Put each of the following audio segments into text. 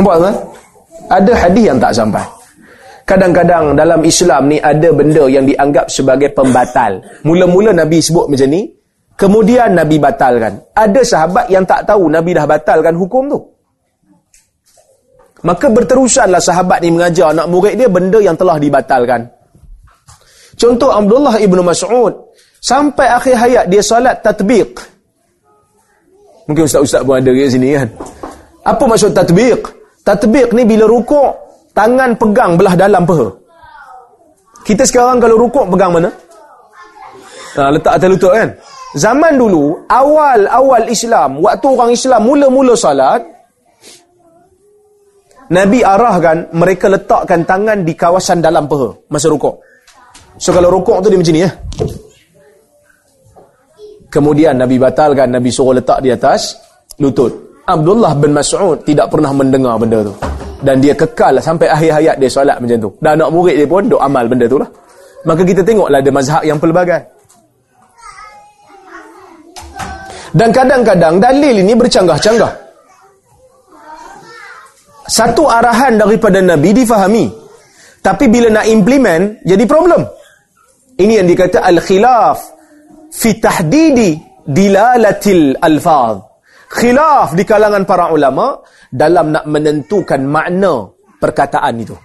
Nampak tuan? Ada hadis yang tak sampai. Kadang-kadang dalam Islam ni ada benda yang dianggap sebagai pembatal. Mula-mula Nabi sebut macam ni, kemudian Nabi batalkan. Ada sahabat yang tak tahu Nabi dah batalkan hukum tu. Maka berterusanlah sahabat ni mengajar anak murid dia benda yang telah dibatalkan. Contoh Abdullah ibnu Mas'ud sampai akhir hayat dia solat tatbiq. Mungkin ustaz-ustaz pun ada kat sini kan. Apa maksud tatbiq? Tatbiq ni bila rukuk tangan pegang belah dalam peha. Kita sekarang kalau rukuk pegang mana? Ha, letak atas lutut kan? Zaman dulu, awal-awal Islam, waktu orang Islam mula-mula salat, Nabi arahkan mereka letakkan tangan di kawasan dalam peha masa rukuk. So kalau rukuk tu dia macam ni ya. Kemudian Nabi batalkan, Nabi suruh letak di atas lutut. Abdullah bin Mas'ud tidak pernah mendengar benda tu dan dia kekal sampai akhir hayat dia solat macam tu. Dan anak murid dia pun duk amal benda tu lah. Maka kita tengoklah ada mazhab yang pelbagai. Dan kadang-kadang dalil ini bercanggah-canggah. Satu arahan daripada Nabi difahami. Tapi bila nak implement, jadi problem. Ini yang dikata al-khilaf fi tahdidi dilalatil alfaz. Khilaf di kalangan para ulama dalam nak menentukan makna perkataan itu.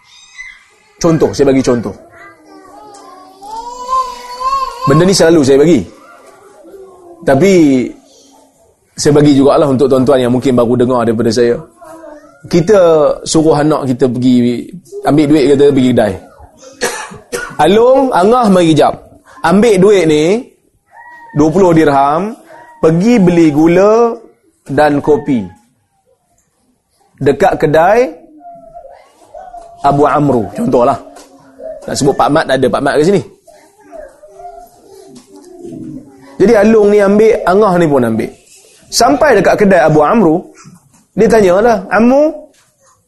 Contoh, saya bagi contoh. Benda ni selalu saya bagi. Tapi saya bagi juga lah untuk tuan-tuan yang mungkin baru dengar daripada saya. Kita suruh anak kita pergi ambil duit kita pergi kedai. Alung, angah mari jap. Ambil duit ni 20 dirham, pergi beli gula dan kopi. Dekat kedai Abu Amru. Contohlah. Nak sebut Pak Mat tak ada Pak Mat ke sini. Jadi Alung ni ambil Angah ni pun ambil. Sampai dekat kedai Abu Amru dia tanya lah Amu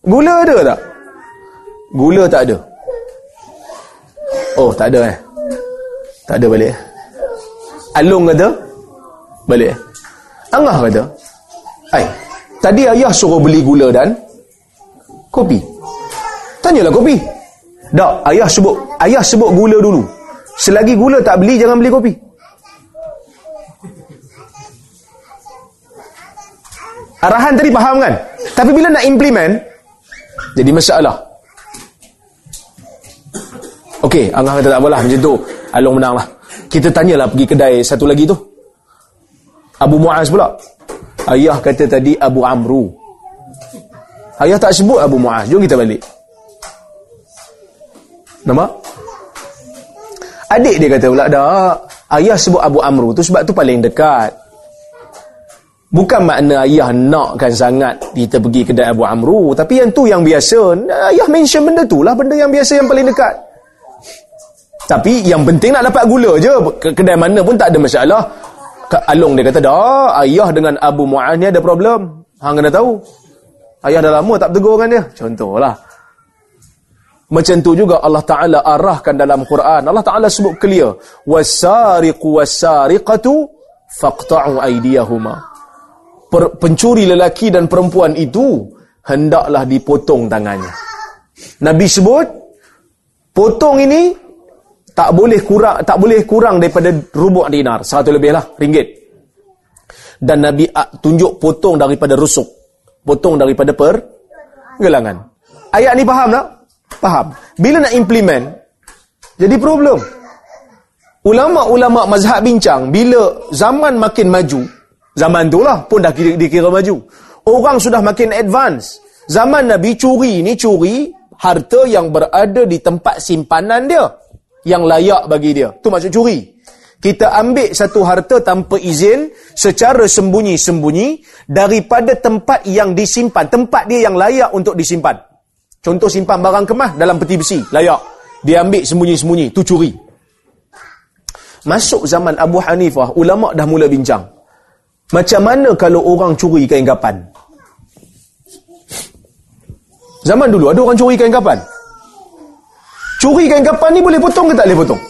gula ada tak? Gula tak ada. Oh tak ada eh. Tak ada balik. Alung kata? Balik. Angah kata Hai Tadi ayah suruh beli gula dan kopi. Tanyalah kopi. Tak, ayah sebut ayah sebut gula dulu. Selagi gula tak beli jangan beli kopi. Arahan tadi faham kan? Tapi bila nak implement jadi masalah. Okey, Angah kata tak apalah macam tu. Along menanglah. Kita tanyalah pergi kedai satu lagi tu. Abu Muaz pula. Ayah kata tadi Abu Amru. Ayah tak sebut Abu Muaz. Jom kita balik. Nama? Adik dia kata pula, tak. Ayah sebut Abu Amru tu sebab tu paling dekat. Bukan makna ayah nakkan sangat kita pergi kedai Abu Amru. Tapi yang tu yang biasa. Ayah mention benda tu lah. Benda yang biasa yang paling dekat. Tapi yang penting nak dapat gula je. Kedai mana pun tak ada masalah. Alung dia kata, dah, ayah dengan Abu Mu'ad ni ada problem. Hang kena tahu. Ayah dah lama tak bertegur dengan dia. Contohlah. Macam tu juga Allah Ta'ala arahkan dalam Quran. Allah Ta'ala sebut clear. وَالسَّارِقُ وَالسَّارِقَةُ فَقْتَعُوا أَيْدِيَهُمَا Pencuri lelaki dan perempuan itu hendaklah dipotong tangannya. Nabi sebut, potong ini tak boleh kurang tak boleh kurang daripada rubuk dinar. Satu lebih lah ringgit. Dan Nabi tunjuk potong daripada rusuk. Potong daripada per gelangan. Ayat ni faham tak? faham. Bila nak implement jadi problem. Ulama-ulama mazhab bincang bila zaman makin maju zaman tu lah pun dah dikira, dikira maju. Orang sudah makin advance. Zaman Nabi curi ni curi harta yang berada di tempat simpanan dia yang layak bagi dia. Tu maksud curi. Kita ambil satu harta tanpa izin secara sembunyi-sembunyi daripada tempat yang disimpan. Tempat dia yang layak untuk disimpan. Contoh simpan barang kemas dalam peti besi. Layak. Dia ambil sembunyi-sembunyi. Tu curi. Masuk zaman Abu Hanifah, ulama' dah mula bincang. Macam mana kalau orang curi kain kapan? Zaman dulu ada orang curi kain kapan? Curi kain kapan ni boleh potong ke tak boleh potong?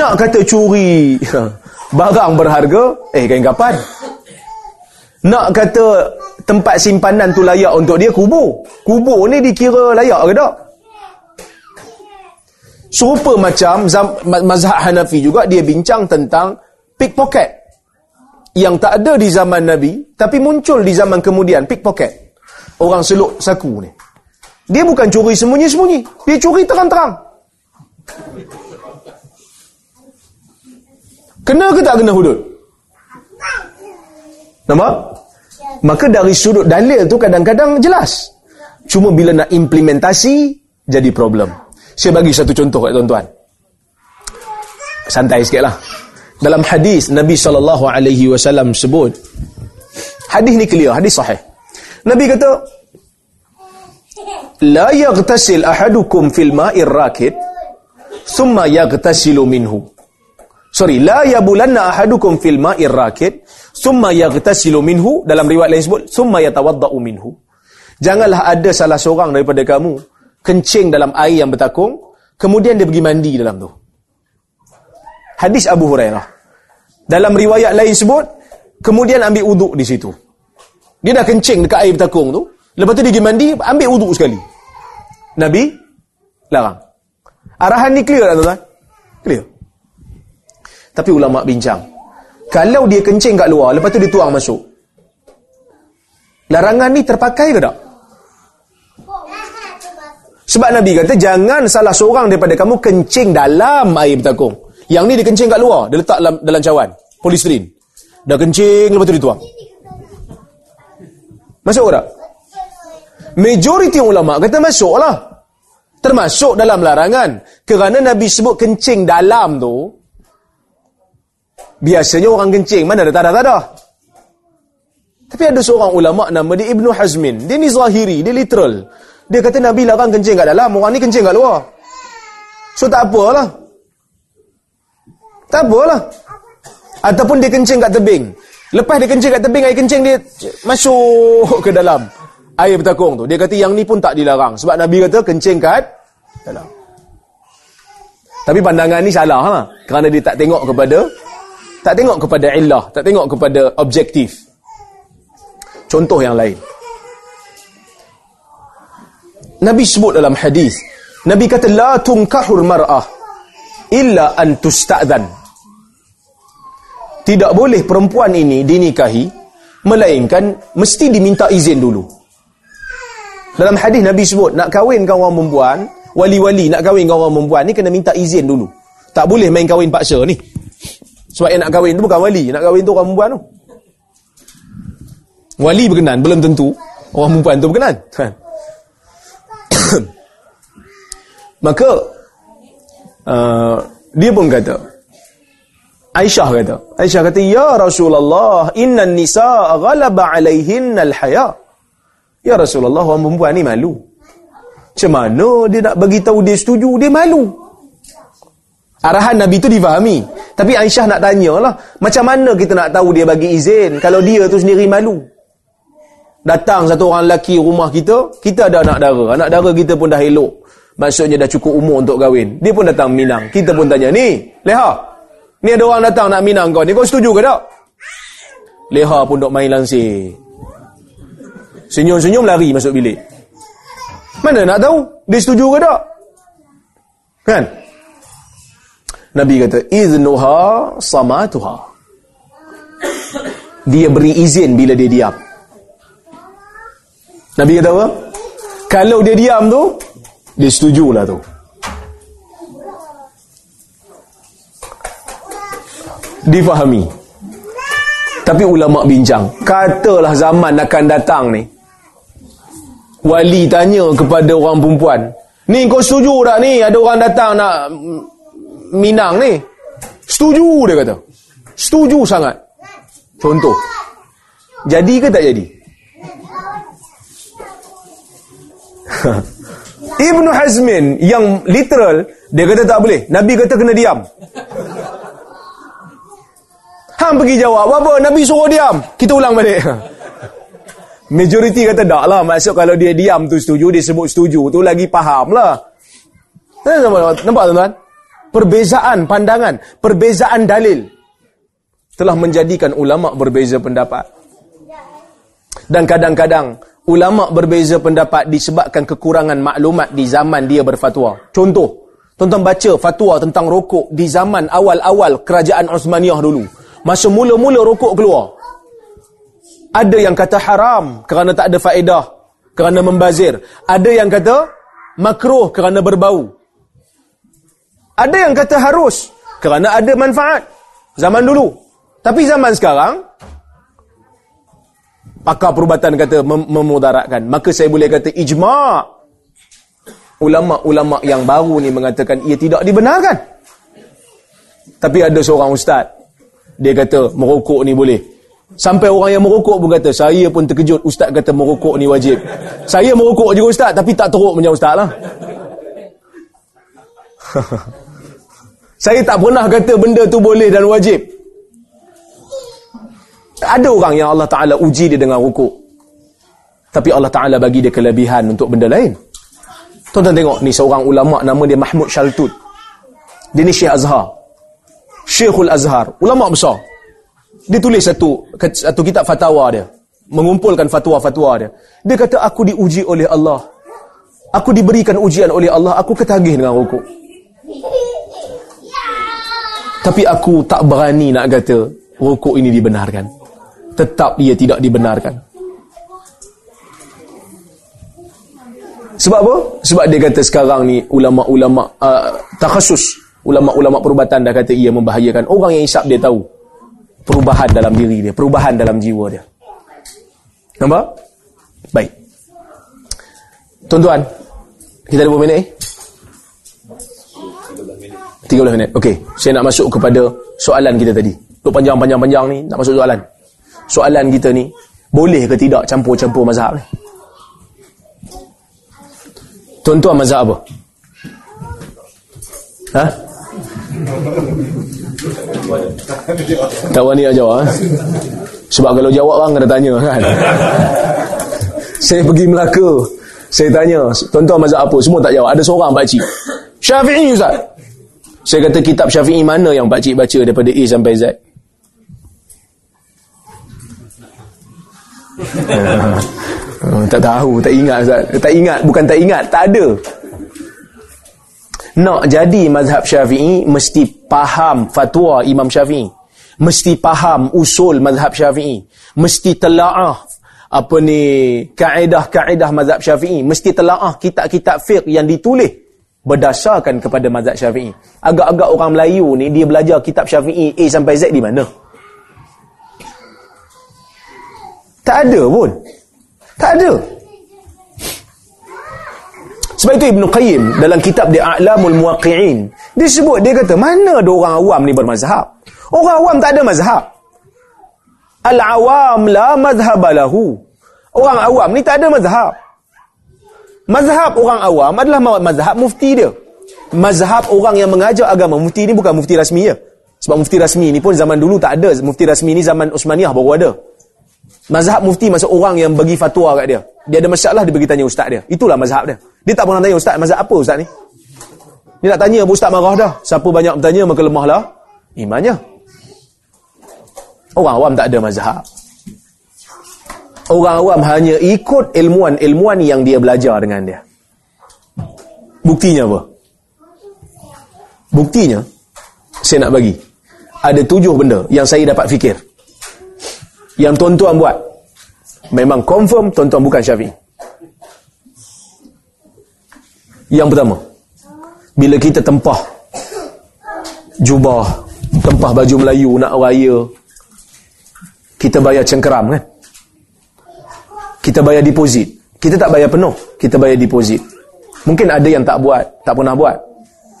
Nak kata curi barang berharga, eh kain kapan? Nak kata tempat simpanan tu layak untuk dia kubur. Kubur ni dikira layak ke tak? Serupa macam mazhab Hanafi juga dia bincang tentang pickpocket. Yang tak ada di zaman Nabi tapi muncul di zaman kemudian pickpocket. Orang seluk saku ni. Dia bukan curi sembunyi-sembunyi. Dia curi terang-terang. Kena ke tak kena hudud? Nampak? Maka dari sudut dalil tu kadang-kadang jelas. Cuma bila nak implementasi, jadi problem. Saya bagi satu contoh kat tuan-tuan. Santai sikit lah. Dalam hadis Nabi SAW sebut. Hadis ni clear, hadis sahih. Nabi kata, La yaghtasil ahadukum fil ma'ir rakid, thumma yaghtasilu minhu. Sorry, la yabulanna ahadukum fil ma'ir rakid, thumma yaghtasilu minhu. Dalam riwayat lain sebut, thumma yatawadda'u minhu. Janganlah ada salah seorang daripada kamu kencing dalam air yang bertakung, kemudian dia pergi mandi dalam tu. Hadis Abu Hurairah. Dalam riwayat lain sebut, kemudian ambil uduk di situ. Dia dah kencing dekat air bertakung tu, lepas tu dia pergi mandi, ambil uduk sekali. Nabi, larang. Arahan ni clear tak tuan-tuan? Clear. Tapi ulama bincang. Kalau dia kencing kat luar, lepas tu dia tuang masuk. Larangan ni terpakai ke tak? Sebab Nabi kata jangan salah seorang daripada kamu kencing dalam air bertakung. Yang ni dia kencing kat luar, dia letak dalam dalam cawan, polistirin. Dah kencing lepas tu dituang. Masuk tak? Majoriti ulama kata masuklah. Termasuk dalam larangan. Kerana Nabi sebut kencing dalam tu biasanya orang kencing mana ada tak ada tak ada. Tapi ada seorang ulama nama dia Ibnu Hazmin. Dia ni zahiri, dia literal. Dia kata Nabi larang kencing kat dalam, orang ni kencing kat luar. So tak apalah. Tak apalah. Ataupun dia kencing kat tebing. Lepas dia kencing kat tebing, air kencing dia masuk ke dalam air bertakung tu. Dia kata yang ni pun tak dilarang. Sebab Nabi kata kencing kat dalam. Tapi pandangan ni salah ha? Kerana dia tak tengok kepada tak tengok kepada illah, tak tengok kepada objektif. Contoh yang lain. Nabi sebut dalam hadis. Nabi kata la tunkahul mar'ah illa an tusta'dhan. Tidak boleh perempuan ini dinikahi melainkan mesti diminta izin dulu. Dalam hadis Nabi sebut nak kahwinkan orang perempuan, wali-wali nak kahwinkan orang perempuan ni kena minta izin dulu. Tak boleh main kahwin paksa ni. Sebab yang nak kahwin tu bukan wali, nak kahwin tu orang perempuan tu. Wali berkenan belum tentu orang perempuan tu berkenan. Maka uh, dia pun kata Aisyah kata Aisyah kata Ya Rasulullah Inna nisa ghalaba alaihin al-haya Ya Rasulullah Orang perempuan ni malu Macam mana dia nak bagi tahu dia setuju Dia malu Arahan Nabi tu difahami Tapi Aisyah nak tanya lah Macam mana kita nak tahu dia bagi izin Kalau dia tu sendiri malu Datang satu orang lelaki rumah kita Kita ada anak dara Anak dara kita pun dah elok Maksudnya dah cukup umur untuk kahwin. Dia pun datang minang. Kita pun tanya, ni, Leha. Ni ada orang datang nak minang kau. Ni kau setuju ke tak? Leha pun duk main langsir. Senyum-senyum lari masuk bilik. Mana nak tahu? Dia setuju ke tak? Kan? Nabi kata, Iznuha samatuha. Dia beri izin bila dia diam. Nabi kata apa? Kalau dia diam tu, dia setujulah tu. Difahami. Tapi ulama bincang, katalah zaman akan datang ni. Wali tanya kepada orang perempuan, "Ni kau setuju tak ni ada orang datang nak minang ni?" Setuju dia kata. Setuju sangat. Contoh. Jadi ke tak jadi? Ibnu Hazmin yang literal dia kata tak boleh. Nabi kata kena diam. Hang pergi jawab apa? Nabi suruh diam. Kita ulang balik. Majoriti kata tak lah. Maksud kalau dia diam tu setuju, dia sebut setuju. Tu lagi faham lah. Nampak tuan-tuan? Perbezaan pandangan. Perbezaan dalil. Telah menjadikan ulama berbeza pendapat. Dan kadang-kadang ulama berbeza pendapat disebabkan kekurangan maklumat di zaman dia berfatwa. Contoh, tuan-tuan baca fatwa tentang rokok di zaman awal-awal kerajaan Osmaniyah dulu. Masa mula-mula rokok keluar. Ada yang kata haram kerana tak ada faedah, kerana membazir. Ada yang kata makruh kerana berbau. Ada yang kata harus kerana ada manfaat. Zaman dulu. Tapi zaman sekarang, pakar perubatan kata mem memudaratkan. Maka saya boleh kata ijma' ulama-ulama yang baru ni mengatakan ia tidak dibenarkan. Tapi ada seorang ustaz dia kata merokok ni boleh. Sampai orang yang merokok pun kata saya pun terkejut ustaz kata merokok ni wajib. Saya merokok juga ustaz tapi tak teruk macam ustaz lah. saya tak pernah kata benda tu boleh dan wajib. Ada orang yang Allah Ta'ala uji dia dengan rukuk. Tapi Allah Ta'ala bagi dia kelebihan untuk benda lain. Tuan-tuan tengok ni seorang ulama nama dia Mahmud Shaltut. Dia ni Syekh Azhar. Syekhul Azhar. Ulama besar. Dia tulis satu, satu kitab fatwa dia. Mengumpulkan fatwa-fatwa dia. Dia kata aku diuji oleh Allah. Aku diberikan ujian oleh Allah. Aku ketagih dengan rukuk. Tapi aku tak berani nak kata rukuk ini dibenarkan tetap ia tidak dibenarkan. Sebab apa? Sebab dia kata sekarang ni ulama-ulama uh, takhasus, ulama-ulama perubatan dah kata ia membahayakan. Orang yang isap dia tahu perubahan dalam diri dia, perubahan dalam jiwa dia. Nampak? Baik. Tuan-tuan, kita ada berapa minit eh? 30 minit. Okey, saya nak masuk kepada soalan kita tadi. Tuk panjang-panjang-panjang ni nak masuk soalan soalan kita ni boleh ke tidak campur-campur mazhab ni tuan-tuan mazhab apa ha tak wani nak jawab ha? sebab kalau jawab orang kena tanya kan? Saya pergi Melaka. Saya tanya tuan-tuan mazhab apa? Semua tak jawab. Ada seorang pakcik syafi'i Ustaz. Saya kata kitab syafi'i mana yang pakcik baca daripada A sampai Z? Uh, tak tahu, tak ingat Ustaz. Tak ingat, bukan tak ingat, tak ada. Nak jadi mazhab syafi'i, mesti faham fatwa Imam Syafi'i. Mesti faham usul mazhab syafi'i. Mesti tela'ah apa ni kaedah-kaedah mazhab syafi'i. Mesti tela'ah kitab-kitab fiqh yang ditulis berdasarkan kepada mazhab syafi'i. Agak-agak orang Melayu ni, dia belajar kitab syafi'i A sampai Z di mana? Tak ada pun. Tak ada. Sebab itu Ibn Qayyim dalam kitab dia A'lamul Muwaqi'in dia sebut, dia kata mana ada orang awam ni bermazhab? Orang awam tak ada mazhab. Al-awam la mazhabalahu. Orang awam ni tak ada mazhab. Mazhab orang awam adalah mazhab mufti dia. Mazhab orang yang mengajar agama. Mufti ni bukan mufti rasmi ya. Sebab mufti rasmi ni pun zaman dulu tak ada. Mufti rasmi ni zaman Osmaniyah baru ada. Mazhab mufti maksud orang yang bagi fatwa kat dia. Dia ada masalah, dia bagi tanya ustaz dia. Itulah mazhab dia. Dia tak pernah tanya ustaz, mazhab apa ustaz ni? Dia nak tanya, ustaz marah dah. Siapa banyak bertanya, maka lemahlah imannya. Orang awam tak ada mazhab. Orang awam hanya ikut ilmuan-ilmuan yang dia belajar dengan dia. Buktinya apa? Buktinya, saya nak bagi. Ada tujuh benda yang saya dapat fikir yang tuan-tuan buat memang confirm tuan-tuan bukan syafi'i yang pertama bila kita tempah jubah tempah baju Melayu nak raya kita bayar cengkeram kan? Kita bayar deposit. Kita tak bayar penuh kita bayar deposit. Mungkin ada yang tak buat tak pernah buat.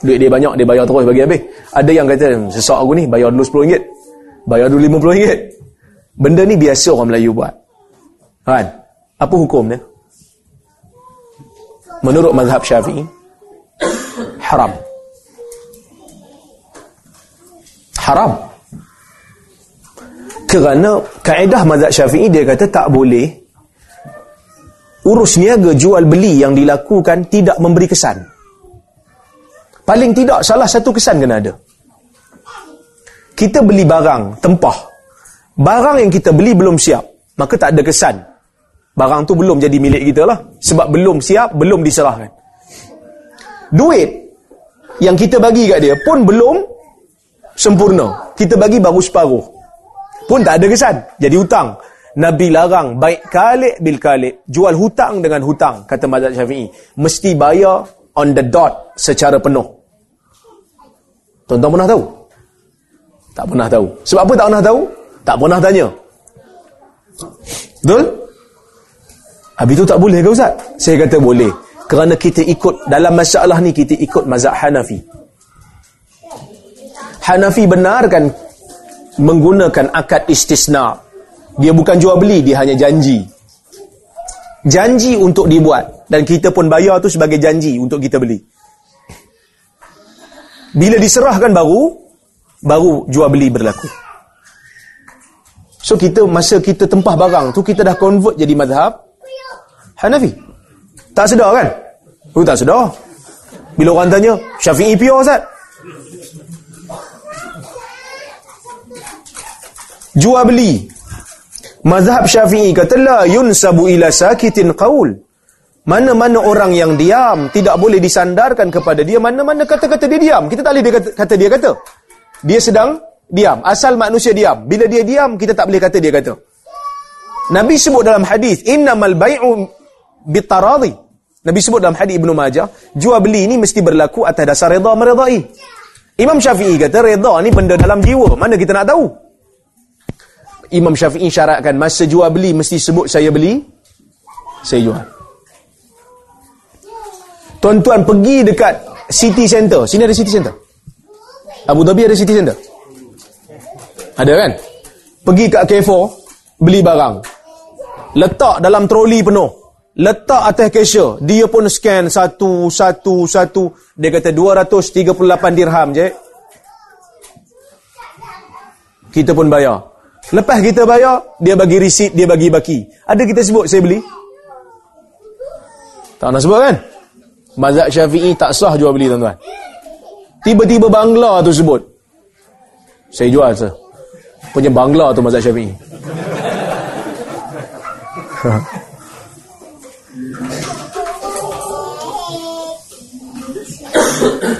Duit dia banyak dia bayar terus bagi habis. Ada yang kata sesak aku ni bayar dulu RM10 bayar dulu RM50 Benda ni biasa orang Melayu buat. Kan? Apa hukum dia? Menurut mazhab Syafi'i haram. Haram. Kerana kaedah mazhab Syafi'i dia kata tak boleh urus niaga jual beli yang dilakukan tidak memberi kesan. Paling tidak salah satu kesan kena ada. Kita beli barang tempah Barang yang kita beli belum siap, maka tak ada kesan. Barang tu belum jadi milik kita lah. Sebab belum siap, belum diserahkan. Duit yang kita bagi kat dia pun belum sempurna. Kita bagi baru separuh. Pun tak ada kesan. Jadi hutang. Nabi larang baik kalik bil kalik. Jual hutang dengan hutang, kata mazhab syafi'i. Mesti bayar on the dot secara penuh. Tuan-tuan pernah tahu? Tak pernah tahu. Sebab apa tak pernah tahu? Tak pernah tanya. Betul? Habis itu tak boleh ke Ustaz? Saya kata boleh. Kerana kita ikut, dalam masalah ni kita ikut mazhab Hanafi. Hanafi benarkan menggunakan akad istisna. Dia bukan jual beli, dia hanya janji. Janji untuk dibuat. Dan kita pun bayar tu sebagai janji untuk kita beli. Bila diserahkan baru, baru jual beli berlaku. So kita masa kita tempah barang tu kita dah convert jadi mazhab Hanafi. Tak sedar kan? Oh tak sedar. Bila orang tanya, Syafi'i pure Ustaz? Jual beli. Mazhab Syafi'i kata la yunsabu ila sakitin qaul. Mana-mana orang yang diam tidak boleh disandarkan kepada dia mana-mana kata-kata dia diam. Kita tak boleh dia kata, kata dia kata. Dia sedang diam. Asal manusia diam. Bila dia diam, kita tak boleh kata dia kata. Nabi sebut dalam hadis, innamal bai'u bitaradi. Nabi sebut dalam hadis Ibnu Majah, jual beli ini mesti berlaku atas dasar redha meredai. Imam Syafi'i kata redha ni benda dalam jiwa. Mana kita nak tahu? Imam Syafi'i syaratkan masa jual beli mesti sebut saya beli, saya jual. Tuan-tuan pergi dekat City Center. Sini ada City Center. Abu Dhabi ada City Center. Ada kan? Pergi kat K4, beli barang. Letak dalam troli penuh. Letak atas cashier. Dia pun scan satu, satu, satu. Dia kata 238 dirham je. Kita pun bayar. Lepas kita bayar, dia bagi receipt, dia bagi baki. Ada kita sebut, saya beli? Tak nak sebut kan? Mazhab Syafi'i tak sah jual beli tuan-tuan. Tiba-tiba Bangla tu sebut. Saya jual sah punya bangla tu mazhab syafi'i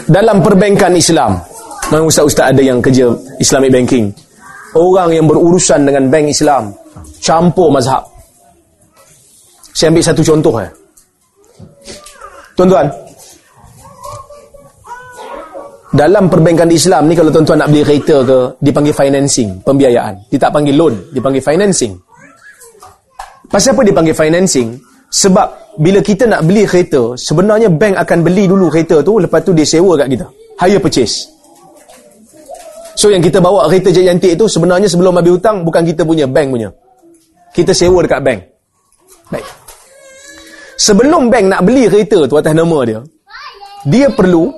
dalam perbankan Islam. Memang ustaz-ustaz ada yang kerja Islamic banking. Orang yang berurusan dengan bank Islam campur mazhab. Saya ambil satu contoh eh. tuan-tuan. Dalam perbankan Islam ni kalau tuan-tuan nak beli kereta ke dipanggil financing pembiayaan. Dia tak panggil loan dipanggil financing. Pasal apa dipanggil financing? Sebab bila kita nak beli kereta sebenarnya bank akan beli dulu kereta tu lepas tu dia sewa kat kita hire purchase so yang kita bawa kereta cantik tu sebenarnya sebelum habis hutang bukan kita punya bank punya kita sewa dekat bank baik sebelum bank nak beli kereta tu atas nama dia dia perlu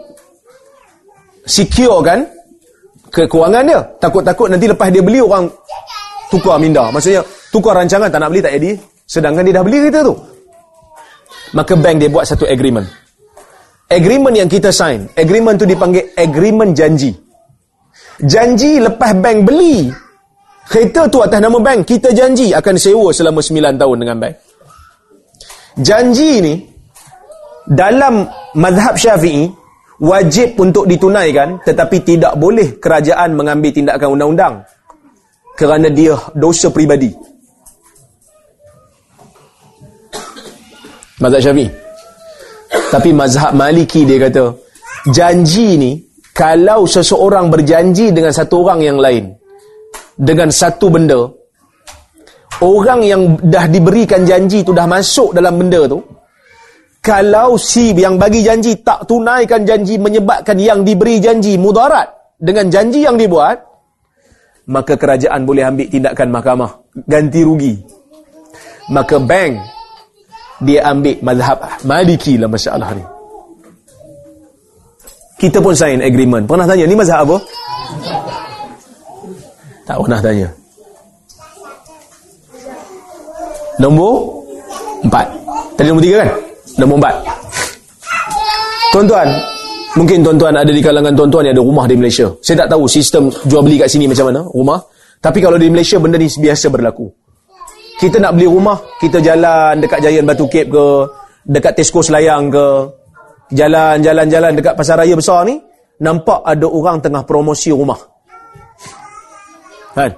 secure kan kekuangan dia. Takut-takut nanti lepas dia beli orang tukar minda. Maksudnya tukar rancangan tak nak beli tak jadi. Sedangkan dia dah beli kereta tu. Maka bank dia buat satu agreement. Agreement yang kita sign. Agreement tu dipanggil agreement janji. Janji lepas bank beli kereta tu atas nama bank. Kita janji akan sewa selama 9 tahun dengan bank. Janji ni dalam mazhab syafi'i wajib untuk ditunaikan tetapi tidak boleh kerajaan mengambil tindakan undang-undang kerana dia dosa peribadi mazhab syafi'i tapi mazhab maliki dia kata janji ni kalau seseorang berjanji dengan satu orang yang lain dengan satu benda orang yang dah diberikan janji tu dah masuk dalam benda tu kalau si yang bagi janji tak tunaikan janji menyebabkan yang diberi janji mudarat dengan janji yang dibuat, maka kerajaan boleh ambil tindakan mahkamah ganti rugi. Maka bank dia ambil mazhab maliki lah masalah ni. Kita pun sign agreement. Pernah tanya, ni mazhab apa? Tak pernah tanya. Nombor empat. Tadi nombor tiga kan? Nombor empat Tuan-tuan Mungkin tuan-tuan ada di kalangan tuan-tuan yang ada rumah di Malaysia Saya tak tahu sistem jual beli kat sini macam mana Rumah Tapi kalau di Malaysia benda ni biasa berlaku Kita nak beli rumah, kita jalan dekat Jayan Batu Cape ke, dekat Tesco Selayang ke, jalan-jalan-jalan dekat pasar raya besar ni, nampak ada orang tengah promosi rumah. Kan?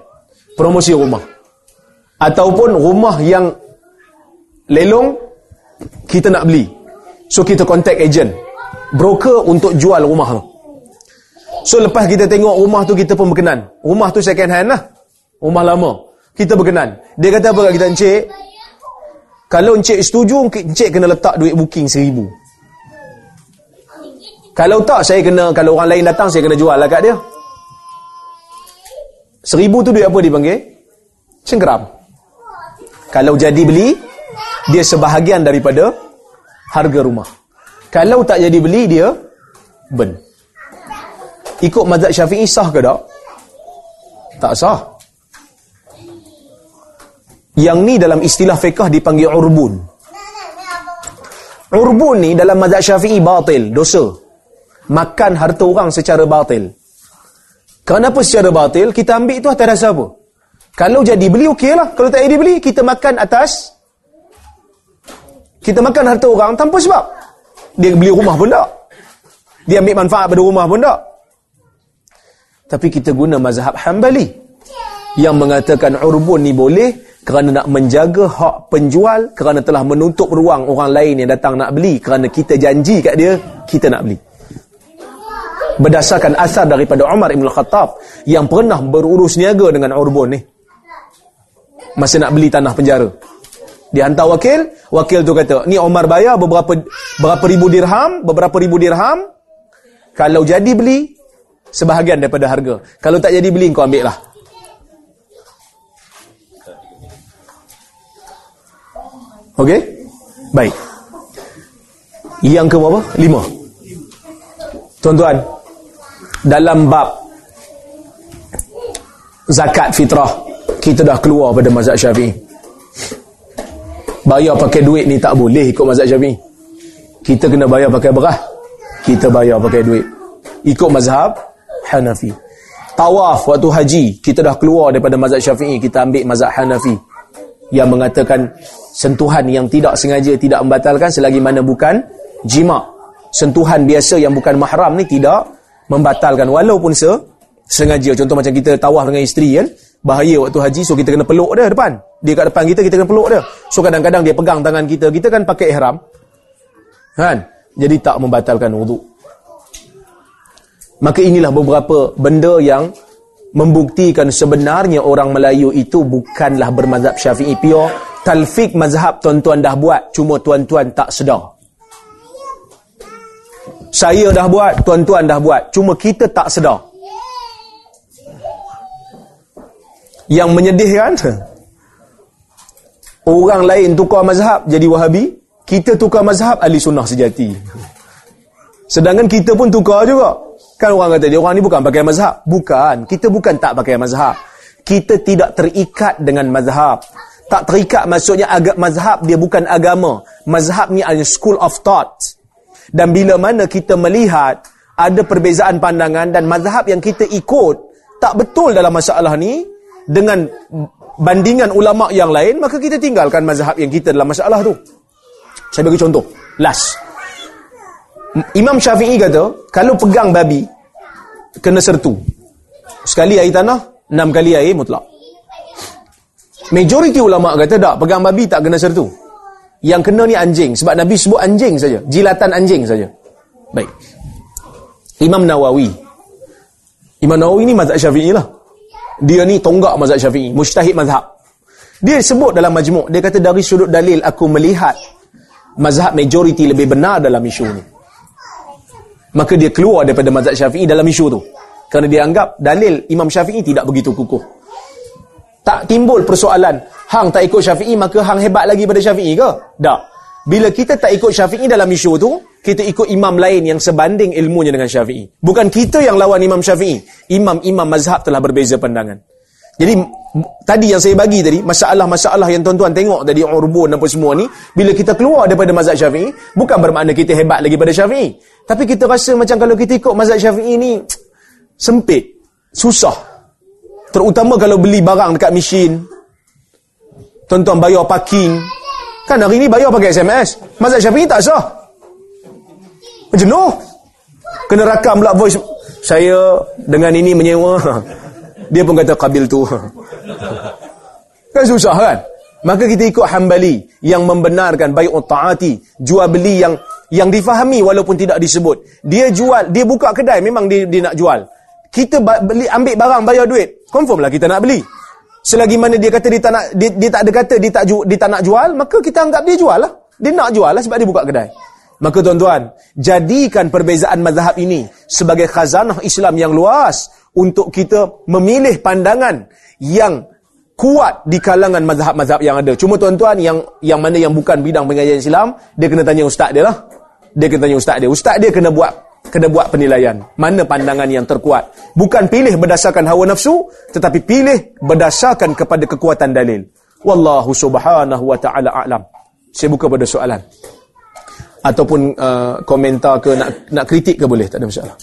Promosi rumah. Ataupun rumah yang lelong, kita nak beli. So, kita contact agent. Broker untuk jual rumah tu. So, lepas kita tengok rumah tu, kita pun berkenan. Rumah tu second hand lah. Rumah lama kita berkenan. Dia kata apa kat kita, Encik? Kalau Encik setuju, Encik kena letak duit booking seribu. Kalau tak, saya kena, kalau orang lain datang, saya kena jual lah kat dia. Seribu tu duit apa dipanggil? Cengkeram. Kalau jadi beli, dia sebahagian daripada harga rumah. Kalau tak jadi beli, dia ben. Ikut mazhab syafi'i sah ke tak? Tak sah. Yang ni dalam istilah fiqah dipanggil urbun. Urbun ni dalam mazhab syafi'i batil, dosa. Makan harta orang secara batil. Kenapa secara batil? Kita ambil itu atas dasar apa? Kalau jadi beli, okey lah. Kalau tak jadi beli, kita makan atas. Kita makan harta orang tanpa sebab. Dia beli rumah pun tak. Dia ambil manfaat pada rumah pun tak. Tapi kita guna mazhab hambali. Yang mengatakan urbun ni boleh kerana nak menjaga hak penjual kerana telah menutup ruang orang lain yang datang nak beli kerana kita janji kat dia kita nak beli. Berdasarkan asar daripada Umar Ibn Khattab yang pernah berurus niaga dengan Urbun ni. Masa nak beli tanah penjara. Dia hantar wakil wakil tu kata ni Umar bayar beberapa berapa ribu dirham beberapa ribu dirham. Kalau jadi beli sebahagian daripada harga. Kalau tak jadi beli kau ambil lah Okey? Baik. Yang ke berapa? Lima. Tuan-tuan, dalam bab zakat fitrah, kita dah keluar pada mazhab syafi'i. Bayar pakai duit ni tak boleh ikut mazhab syafi'i. Kita kena bayar pakai berah. Kita bayar pakai duit. Ikut mazhab Hanafi. Tawaf waktu haji, kita dah keluar daripada mazhab syafi'i, kita ambil mazhab Hanafi. Yang mengatakan sentuhan yang tidak sengaja tidak membatalkan selagi mana bukan jima. Sentuhan biasa yang bukan mahram ni tidak membatalkan. Walaupun se sengaja. Contoh macam kita tawaf dengan isteri kan? Bahaya waktu haji so kita kena peluk dia depan. Dia kat depan kita kita kena peluk dia. So kadang-kadang dia pegang tangan kita. Kita kan pakai ihram. Kan? Jadi tak membatalkan wuduk maka inilah beberapa benda yang membuktikan sebenarnya orang Melayu itu bukanlah bermazhab syafi'i. Pure talfik mazhab tuan-tuan dah buat cuma tuan-tuan tak sedar. Saya dah buat tuan-tuan dah buat cuma kita tak sedar. Yang menyedihkan orang lain tukar mazhab jadi wahabi kita tukar mazhab ahli sunnah sejati. Sedangkan kita pun tukar juga kan orang kata dia orang ni bukan pakai mazhab bukan kita bukan tak pakai mazhab kita tidak terikat dengan mazhab tak terikat maksudnya agak mazhab dia bukan agama. Mazhab ni adalah school of thought. Dan bila mana kita melihat ada perbezaan pandangan dan mazhab yang kita ikut tak betul dalam masalah ni dengan bandingan ulama yang lain, maka kita tinggalkan mazhab yang kita dalam masalah tu. Saya bagi contoh. Last. Imam Syafi'i kata, kalau pegang babi, kena sertu. Sekali air tanah, enam kali air mutlak. Majoriti ulama kata tak, pegang babi tak kena sertu. Yang kena ni anjing. Sebab Nabi sebut anjing saja. Jilatan anjing saja. Baik. Imam Nawawi. Imam Nawawi ni mazhab syafi'i lah. Dia ni tonggak mazhab syafi'i. Mujtahid mazhab. Dia sebut dalam majmuk. Dia kata dari sudut dalil aku melihat mazhab majoriti lebih benar dalam isu ni. Maka dia keluar daripada mazhab syafi'i dalam isu tu. Kerana dia anggap dalil Imam Syafi'i tidak begitu kukuh. Tak timbul persoalan hang tak ikut syafi'i maka hang hebat lagi pada syafi'i ke? tak. Bila kita tak ikut syafi'i dalam isu tu kita ikut imam lain yang sebanding ilmunya dengan syafi'i. Bukan kita yang lawan imam syafi'i. Imam-imam mazhab telah berbeza pandangan jadi tadi yang saya bagi tadi masalah-masalah yang tuan-tuan tengok tadi urbun apa semua ni bila kita keluar daripada mazhab syafi'i bukan bermakna kita hebat lagi pada syafi'i tapi kita rasa macam kalau kita ikut mazhab syafi'i ni sempit susah Terutama kalau beli barang dekat mesin. Tuan-tuan bayar parking. Kan hari ni bayar pakai SMS. Mazhab Syafi'i tak sah. Jenuh. Kena rakam pula voice. Saya dengan ini menyewa. Dia pun kata kabil tu. Kan susah kan? Maka kita ikut hambali yang membenarkan baik ta'ati, jual beli yang yang difahami walaupun tidak disebut. Dia jual, dia buka kedai memang dia, dia nak jual. Kita beli ambil barang bayar duit, confirm lah kita nak beli. Selagi mana dia kata dia tak nak dia, dia tak ada kata dia tak dia tak nak jual, maka kita anggap dia jual lah. Dia nak jual lah sebab dia buka kedai. Maka tuan-tuan, jadikan perbezaan mazhab ini sebagai khazanah Islam yang luas untuk kita memilih pandangan yang kuat di kalangan mazhab-mazhab yang ada. Cuma tuan-tuan yang yang mana yang bukan bidang pengajian Islam, dia kena tanya ustaz dia lah. Dia kena tanya ustaz dia. Ustaz dia kena buat kena buat penilaian. Mana pandangan yang terkuat. Bukan pilih berdasarkan hawa nafsu, tetapi pilih berdasarkan kepada kekuatan dalil. Wallahu subhanahu wa ta'ala a'lam. Saya buka pada soalan. Ataupun uh, komentar ke nak nak kritik ke boleh, tak ada masalah.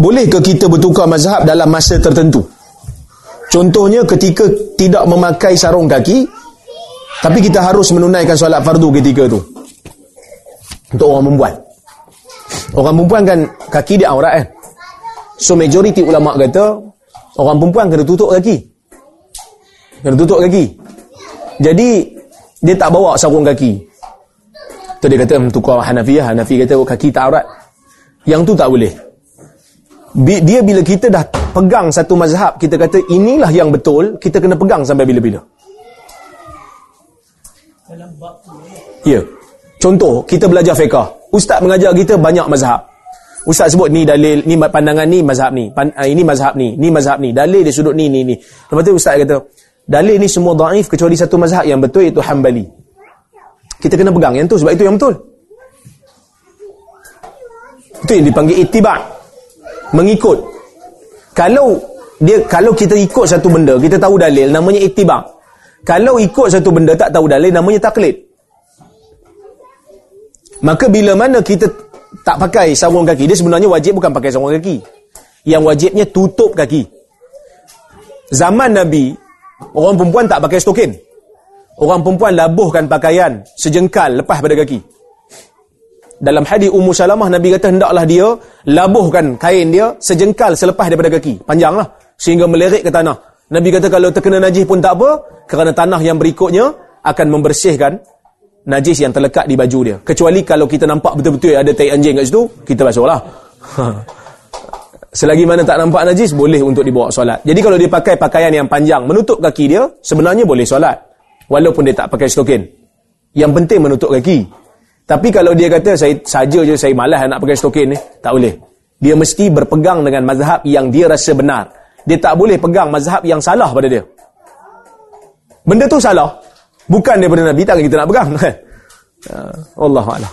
Bolehkah kita bertukar mazhab dalam masa tertentu? Contohnya ketika tidak memakai sarung kaki tapi kita harus menunaikan solat fardu ketika tu. Untuk orang perempuan. Orang perempuan kan kaki dia aurat kan. So majoriti ulama kata orang perempuan kena tutup kaki. Kena tutup kaki. Jadi dia tak bawa sarung kaki. Tu dia kata tukar Hanafi Hanafi kata kaki tak aurat. Yang tu tak boleh dia bila kita dah pegang satu mazhab kita kata inilah yang betul kita kena pegang sampai bila-bila. Ya. Contoh kita belajar fiqah. Ustaz mengajar kita banyak mazhab. Ustaz sebut ni dalil ni pandangan ni mazhab ni Pan, uh, ini mazhab ni ni mazhab ni dalil di sudut ni ni ni. Lepas tu ustaz kata dalil ni semua daif kecuali satu mazhab yang betul iaitu hambali kita kena pegang. Yang tu sebab itu yang betul. Itu yang dipanggil ittiba' mengikut. Kalau dia kalau kita ikut satu benda kita tahu dalil namanya ittiba kalau ikut satu benda tak tahu dalil namanya taklid. Maka bila mana kita tak pakai sarung kaki dia sebenarnya wajib bukan pakai sarung kaki. Yang wajibnya tutup kaki. Zaman nabi orang perempuan tak pakai stokin. Orang perempuan labuhkan pakaian sejengkal lepas pada kaki dalam hadis Ummu Salamah Nabi kata hendaklah dia labuhkan kain dia sejengkal selepas daripada kaki. Panjanglah sehingga melirik ke tanah. Nabi kata kalau terkena najis pun tak apa kerana tanah yang berikutnya akan membersihkan najis yang terlekat di baju dia. Kecuali kalau kita nampak betul-betul ada tai anjing kat situ kita basuhlah. Selagi mana tak nampak najis boleh untuk dibawa solat. Jadi kalau dia pakai pakaian yang panjang menutup kaki dia sebenarnya boleh solat. Walaupun dia tak pakai stokin. Yang penting menutup kaki tapi kalau dia kata saya saja je saya malas nak pakai stokin ni, tak boleh. Dia mesti berpegang dengan mazhab yang dia rasa benar. Dia tak boleh pegang mazhab yang salah pada dia. Benda tu salah. Bukan daripada Nabi, tak kita nak pegang. Allah Allah.